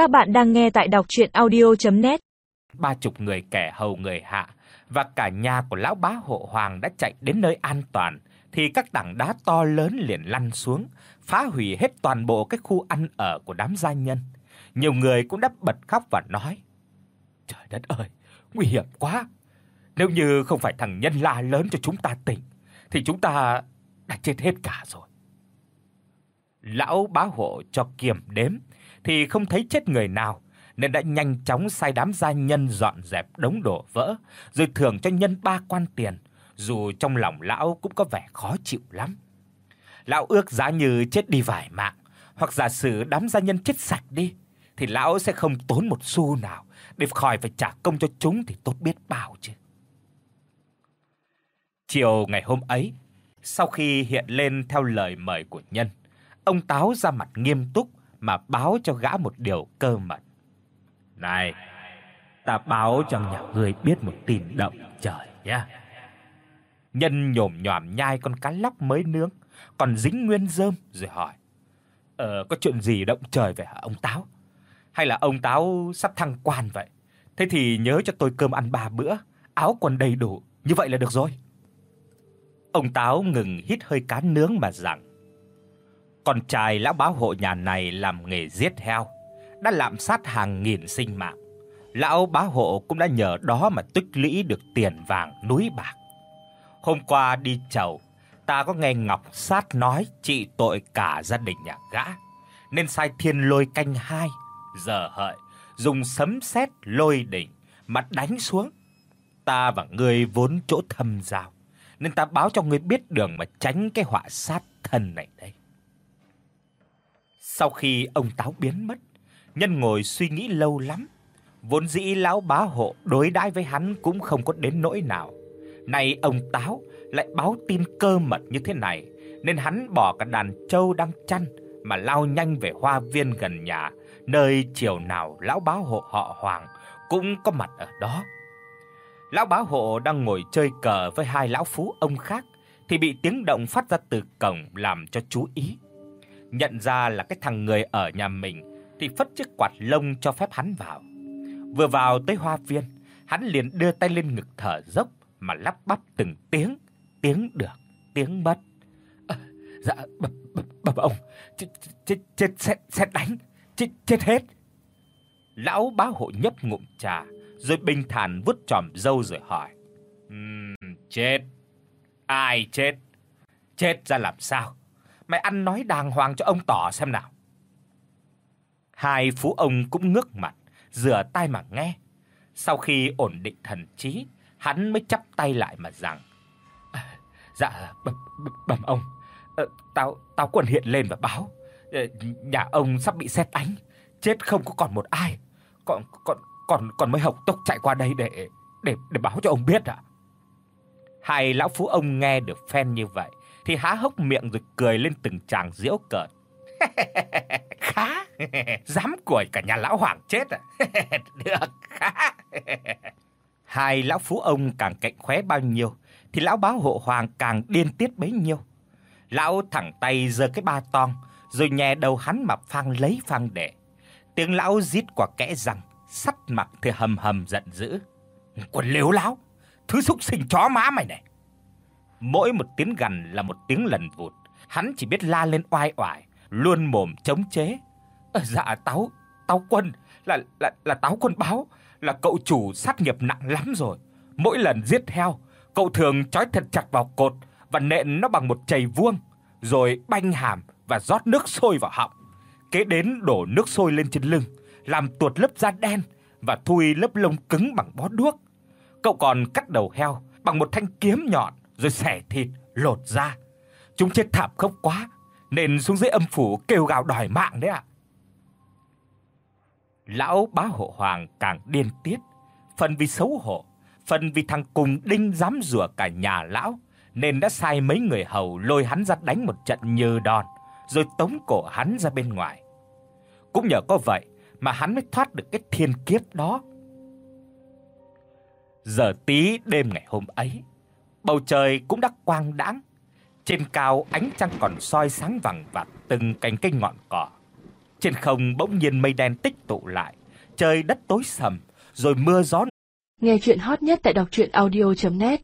Các bạn đang nghe tại đọc audio net Ba chục người kẻ hầu người hạ và cả nhà của lão bá hộ hoàng đã chạy đến nơi an toàn thì các tảng đá to lớn liền lăn xuống, phá hủy hết toàn bộ cái khu ăn ở của đám gia nhân. Nhiều người cũng đã bật khóc và nói: "Trời đất ơi, nguy hiểm quá. Nếu như không phải thằng nhân la lớn cho chúng ta tỉnh thì chúng ta đã chết hết cả rồi." Lão bá hộ cho kiểm đếm thì không thấy chết người nào, nên đã nhanh chóng sai đám gia nhân dọn dẹp đống đổ vỡ, rồi thưởng cho nhân ba quan tiền, dù trong lòng lão cũng có vẻ khó chịu lắm. Lão ước giá như chết đi vài mạng, hoặc giả sử đám gia nhân chết sạch đi thì lão sẽ không tốn một xu nào để khỏi phải trả công cho chúng thì tốt biết bao chứ. Chiều ngày hôm ấy, sau khi hiện lên theo lời mời của nhân, ông Táo ra mặt nghiêm túc mà báo cho gã một điều cơ mật. "Này, ta báo cho nhà ngươi biết một tin động trời nhé." Nhân nhổm nhòm nhai con cá lóc mới nướng, còn dính nguyên rơm rồi hỏi: "Ờ có chuyện gì động trời vậy hả ông Táo? Hay là ông Táo sắp thăng quan vậy? Thế thì nhớ cho tôi cơm ăn ba bữa, áo quần đầy đủ, như vậy là được rồi." Ông Táo ngừng hít hơi cá nướng mà rằng: con trai lão bá hộ nhà này làm nghề giết heo, đã lạm sát hàng nghìn sinh mạng. Lão bá hộ cũng đã nhờ đó mà tích lũy được tiền vàng núi bạc. Hôm qua đi chầu, ta có nghe Ngọc Sát nói trị tội cả gia đình nhà gã, nên sai Thiên Lôi canh hai giờ hợi dùng sấm sét lôi đỉnh mà đánh xuống. Ta và ngươi vốn chỗ thâm giao, nên ta báo cho ngươi biết đường mà tránh cái họa sát thân này đây. Sau khi ông Táo biến mất, Nhân ngồi suy nghĩ lâu lắm. Vốn dĩ lão bá hộ đối đãi với hắn cũng không có đến nỗi nào. Nay ông Táo lại báo tin cơ mật như thế này, nên hắn bỏ cả đàn trâu đang chăn mà lao nhanh về hoa viên gần nhà, nơi chiều nào lão bá hộ họ Hoàng cũng có mặt ở đó. Lão bá hộ đang ngồi chơi cờ với hai lão phú ông khác thì bị tiếng động phát ra từ cổng làm cho chú ý nhận ra là cái thằng người ở nhà mình thì phất chiếc quạt lông cho phép hắn vào. Vừa vào tới hoa viên, hắn liền đưa tay lên ngực thở dốc mà lắp bắp từng tiếng, tiếng được, tiếng mất. À, dạ bẩm bẩm ông, chết chết chết xét xét đánh, chết chết hết. Lão bá hộ nhấp ngụm trà, rồi bình thản vuốt chòm râu rồi hỏi: "Ừm, chết. Ai chết? Chết ra làm sao?" Mày ăn nói đàng hoàng cho ông tỏ xem nào. Hai phú ông cũng ngước mặt, rửa tai mà nghe. Sau khi ổn định thần trí, hắn mới chắp tay lại mà rằng: à, "Dạ bẩm bẩm ông, à, tao tao quần hiện lên và báo, à, nhà ông sắp bị sét đánh, chết không có còn một ai. Còn còn còn còn mới học tốc chạy qua đây để để để báo cho ông biết ạ." À. Hai lão phú ông nghe được phen như vậy thì há hốc miệng rồi cười lên từng tràng giễu cợt. khá, dám cười cả nhà lão hoàng chết à? Được, khá. Hai lão phú ông càng cạnh khóe bao nhiêu thì lão báo hộ hoàng càng điên tiết bấy nhiêu. Lão thẳng tay giơ cái ba tong rồi nhè đầu hắn mà phang lấy phang để. Tiếng lão rít qua kẽ răng, sắt mặt thì hầm hầm giận dữ. Quần liếu lão, thứ xúc sinh chó má mày này. Mỗi một tiếng gằn là một tiếng lần vụt, hắn chỉ biết la lên oai oải, luôn mồm chống chế. À, dạ táo, táo quân là là là táo quân báo, là cậu chủ sát nghiệp nặng lắm rồi. Mỗi lần giết heo, cậu thường trói thật chặt vào cột và nện nó bằng một chày vuông, rồi banh hàm và rót nước sôi vào họng. Kế đến đổ nước sôi lên trên lưng, làm tuột lớp da đen và thui lớp lông cứng bằng bó đuốc. Cậu còn cắt đầu heo bằng một thanh kiếm nhọn rồi xẻ thịt, lột da. Chúng chết thảm khốc quá nên xuống dưới âm phủ kêu gào đòi mạng đấy ạ. Lão bá hộ hoàng càng điên tiết, phần vì xấu hổ, phần vì thằng cùng đinh dám rủa cả nhà lão nên đã sai mấy người hầu lôi hắn ra đánh một trận như đòn, rồi tống cổ hắn ra bên ngoài. Cũng nhờ có vậy mà hắn mới thoát được cái thiên kiếp đó. Giờ tí đêm ngày hôm ấy, Bầu trời cũng đã quang đãng, trên cao ánh trăng còn soi sáng vàng vặt từng cành cây ngọn cỏ. Trên không bỗng nhiên mây đen tích tụ lại, trời đất tối sầm, rồi mưa gió. Nghe truyện hot nhất tại doctruyenaudio.net